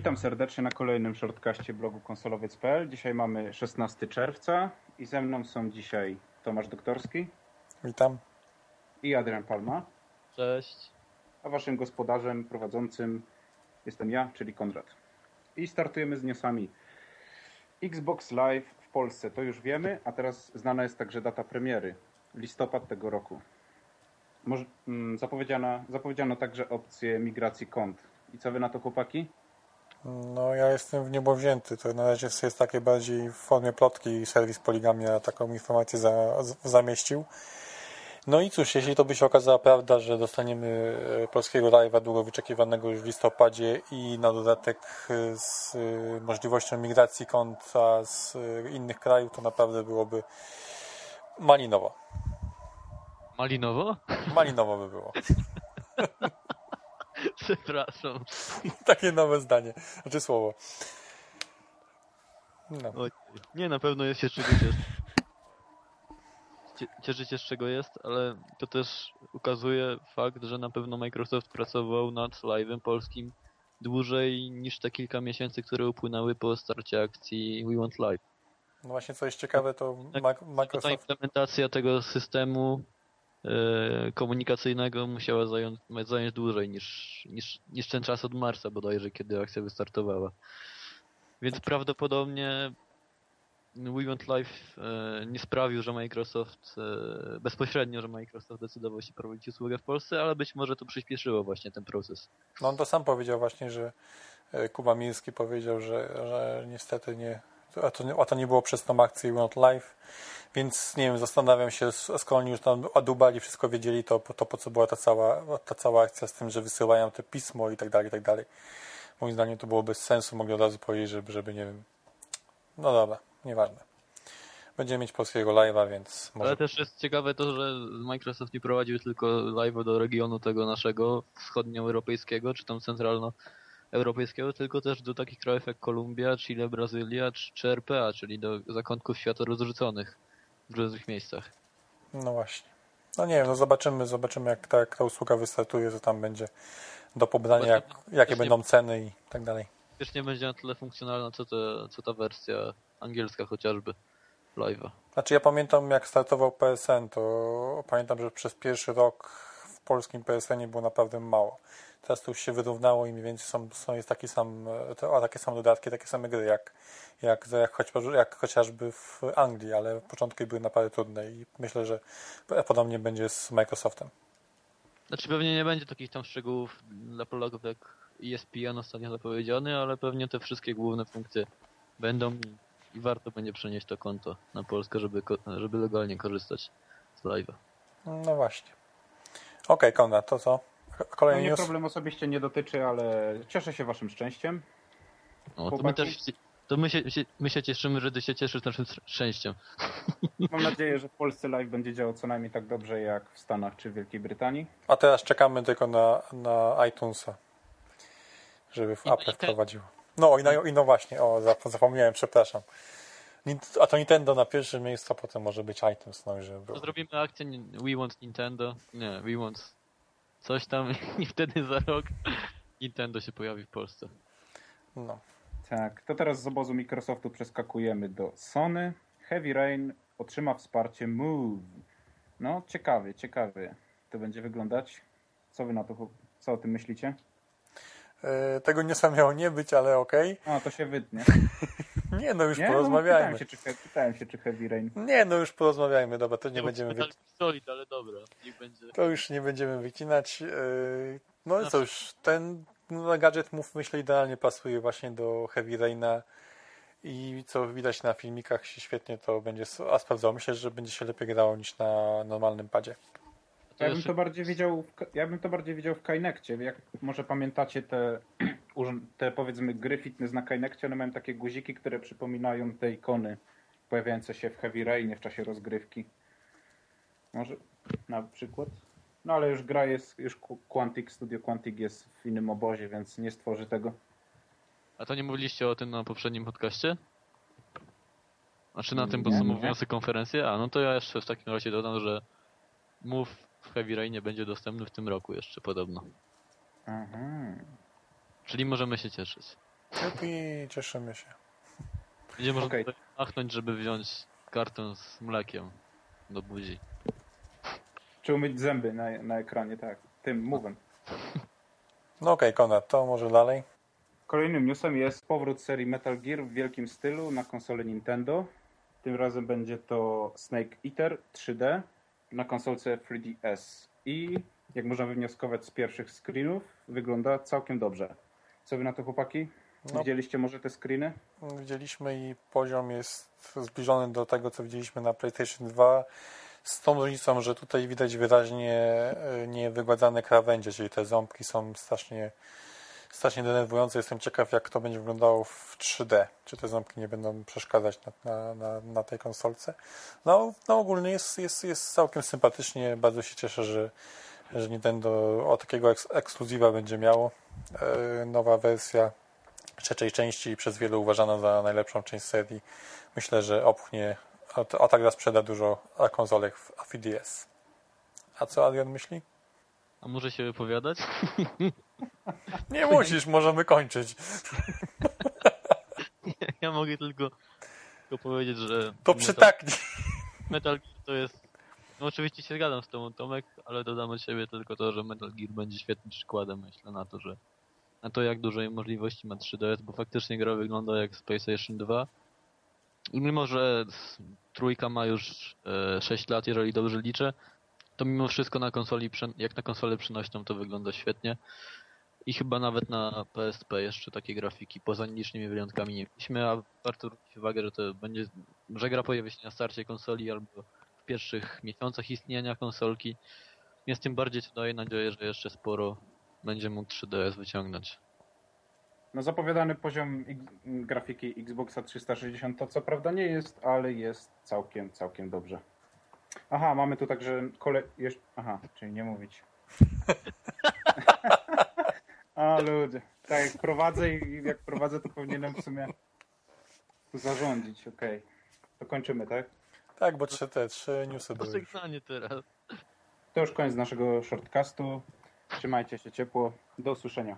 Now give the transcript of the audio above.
Witam serdecznie na kolejnym shortcaście blogu konsolowiec.pl. Dzisiaj mamy 16 czerwca i ze mną są dzisiaj Tomasz Doktorski Witam. i Adrian Palma, Cześć. a waszym gospodarzem prowadzącym jestem ja, czyli Konrad. I startujemy z newsami. Xbox Live w Polsce, to już wiemy, a teraz znana jest także data premiery. Listopad tego roku. Może, mm, zapowiedziano, zapowiedziano także opcję migracji kont. I co wy na to chłopaki? No ja jestem w niebo wzięty. To na razie jest takie bardziej w formie plotki i serwis Poligamia taką informację za, zamieścił. No i cóż, jeśli to by się okazała prawda, że dostaniemy e, polskiego live'a długo wyczekiwanego już w listopadzie i na dodatek e, z e, możliwością migracji konta z innych krajów, to naprawdę byłoby malinowo. Malinowo? Malinowo by było. Przepraszam. Takie nowe zdanie. Znaczy słowo. No. Oj, nie, na pewno jest się z czego cieszyć. Cie- Cieszyć się z czego jest, ale to też ukazuje fakt, że na pewno Microsoft pracował nad live'em polskim dłużej niż te kilka miesięcy, które upłynęły po starcie akcji We Want Live. No właśnie, co jest ciekawe, to Tak, Ma- Ta Microsoft implementacja tego systemu komunikacyjnego musiała zająć, zająć dłużej niż, niż, niż ten czas od marca bodajże, kiedy akcja wystartowała. Więc prawdopodobnie We Want Live e, nie sprawił, że Microsoft, e, bezpośrednio, że Microsoft decydował się prowadzić usługę w Polsce, ale być może to przyspieszyło właśnie ten proces. No on to sam powiedział właśnie, że e, Kuba Milski powiedział, że, że niestety nie a to, a to nie było przez tą akcję Want Live, więc nie wiem, zastanawiam się, skoro już tam adubali, wszystko wiedzieli, to, to po co była ta cała, ta cała akcja z tym, że wysyłają te pismo i tak dalej, i tak dalej. Moim zdaniem to było bez sensu, mogli od razu powiedzieć, żeby, żeby nie wiem, no dobra, nieważne. Będziemy mieć polskiego live'a, więc może... Ale też jest ciekawe to, że Microsoft nie prowadził tylko live'a do regionu tego naszego wschodnioeuropejskiego, czy tam centralnoeuropejskiego, tylko też do takich krajów jak Kolumbia, Chile, Brazylia, czy, RPA, czyli do zakątków świata rozrzuconych w różnych miejscach. No właśnie. No nie wiem, no zobaczymy, zobaczymy jak ta, jak ta usługa wystartuje, co tam będzie do pobrania, jak, jakie będą ceny i tak dalej. Też nie będzie na tyle funkcjonalna, co, te, co ta wersja angielska chociażby live'a. Znaczy ja pamiętam jak startował PSN, to pamiętam, że przez pierwszy rok w polskim PSN-ie było naprawdę mało. Teraz to już się wyrównało i mniej więcej są, są jest taki sam, e, to, a takie same dodatki, takie same gry jak, jak, jak, chociażby, jak chociażby w Anglii, ale początki były naprawdę trudne i myślę, że podobnie będzie z Microsoftem. Znaczy pewnie nie będzie takich tam szczegółów dla Polaków jak ESPN ostatnio zapowiedziany, ale pewnie te wszystkie główne funkcje będą i, warto będzie przenieść to konto na Polskę, żeby, żeby legalnie korzystać z live'a. No właśnie. Okej, Konrad, to co? No Kolejny mnie news? problem osobiście nie dotyczy, ale cieszę się waszym szczęściem. No, to my też się- to my się, się, my się cieszymy, że ty się cieszysz naszym sz- szczęściem. Mam nadzieję, że w Polsce live będzie działał co najmniej tak dobrze jak w Stanach czy w Wielkiej Brytanii. A teraz czekamy tylko na, na iTunesa, żeby w Apple Nintendo. wprowadził. No i, na, i no właśnie, o, zap- zapomniałem, przepraszam. A to Nintendo na pierwszym miejscu, a potem może być iTunes, no żeby było. zrobimy akcję We Want Nintendo. Nie, We Want coś tam i wtedy za rok Nintendo się pojawi w Polsce. No. Tak, to teraz z obozu Microsoftu przeskakujemy do Sony. Heavy Rain otrzyma wsparcie Move. No, ciekawie, ciekawie to będzie wyglądać. Co wy na to, co o tym myślicie? E, tego nie sam miało nie być, ale okej. A, to się wytnie. Nie, no już Nie? No, porozmawiajmy. pytałem, się, czy, pytałem się, czy Heavy Rain. Nie, no już porozmawiajmy, dobra, to nie będziemy wy... Metal Gear Solid, ale dobra, niech będzie. to już nie będziemy wycinać. E, No i co już, ten no, gadżet mów myślę idealnie pasuje właśnie do Heavy Raina i co widać na filmikach się świetnie to będzie, a sprawdzało. Myślę, że będzie się lepiej grało niż na normalnym padzie. To Ja bym to bardziej widział, w, ja bym to bardziej widział w Kinectie. Jak może pamiętacie te, te powiedzmy gry fitness na Kinectie, one mają takie guziki, które przypominają te ikony pojawiające się w Heavy Rainie w czasie rozgrywki. Może na przykład. No ale już gra jest, już Qu- Quantic, Studio Quantic jest w innym obozie, więc nie stworzy tego. A to nie mówiliście o tym na poprzednim podcaście? Znaczy na tym Nie, podsumowującej konferencję? A, no to ja jeszcze w takim razie dodam, że Move w Heavy Rainie będzie dostępny w tym roku jeszcze podobno. Aha. Czyli możemy się cieszyć. Jupi, cieszymy się. Będzie można okay. machnąć, żeby wziąć kartę z mlekiem do buzi. Czy umyć zęby na, na ekranie, tak. Tym mówem. No okej, Konrad, to może dalej. Kolejnym newsem jest powrót serii Metal Gear w wielkim stylu na konsolę Nintendo. Tym razem będzie to Snake Eater 3D na konsolce 3DS. I jak można wywnioskować z pierwszych screenów, wygląda całkiem dobrze. Co wy na to chłopaki? No. Widzieliście może te screeny? Widzieliśmy i poziom jest zbliżony do tego, co widzieliśmy na PlayStation 2. Z tą różnicą, że tutaj widać wyraźnie e, niewygładzane krawędzie, czyli te ząbki są strasznie, strasznie denerwujące. Jestem ciekaw, jak to będzie wyglądało w 3D. Czy te ząbki nie będą przeszkadzać na, na, na, na tej konsolce. No, no ogólnie jest, jest, jest całkiem sympatycznie. Bardzo się cieszę, że, że Nintendo o takiego eks ekskluzywa będzie miało. E, nowa wersja trzeciej części przez wielu uważana za najlepszą część serii. Myślę, że opchnie, a, a tak sprzeda dużo konsolek w 3DS. A co Adrian myśli? A może się wypowiadać? Nie musisz, możemy kończyć. ja mogę tylko, tylko powiedzieć, że To przytaknij. Metal Gear to jest... No oczywiście się zgadzam z tobą Tomek, ale dodam od siebie tylko to, że Metal Gear będzie świetnym przykładem myślę na to, że na to jak dużej możliwości ma 3DS, bo faktycznie gra wygląda jak z PlayStation 2. I mimo, że trójka ma już e, 6 lat, jeżeli dobrze liczę, to mimo wszystko na konsoli, jak na konsolę przenośną to wygląda świetnie. I chyba nawet na PSP jeszcze takie grafiki poza nielicznymi wyjątkami nie mieliśmy, a warto zwrócić uwagę, że to będzie, że gra pojawi się na starcie konsoli albo w pierwszych miesiącach istnienia konsolki. Więc tym bardziej to daje nadzieję, że jeszcze sporo będzie mógł 3DS wyciągnąć. No zapowiadany poziom grafiki Xboxa 360 to co prawda nie jest, ale jest całkiem, całkiem dobrze. Aha, mamy tu także kole... Jesz... Aha, czyli nie mówić. A ludzie, tak jak prowadzę i jak prowadzę to powinienem w sumie tu zarządzić, okej. To kończymy, tak? Tak, bo trzy te trzy newsy były. już. Pożegnanie teraz. To już koniec naszego shortcastu. Trzymajcie się ciepło. Do usłyszenia.